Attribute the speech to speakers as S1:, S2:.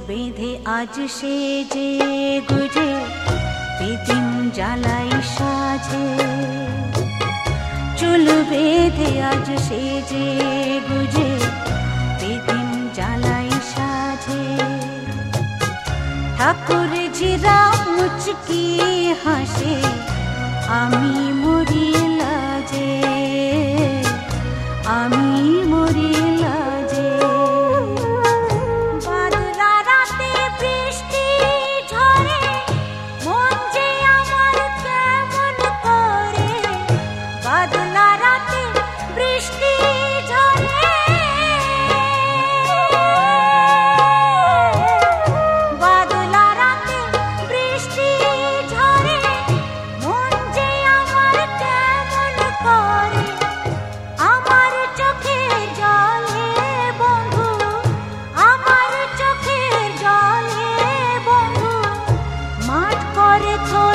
S1: আজ সে যে গুজে, বেদিন জ্বালাই সাজে। চুল বেঁধে আজ সে যে গুজে, বেদিন জ্বালাই সাজে। ঠাকুর জিরা মুচকি হাসে, আমি মরি but it's all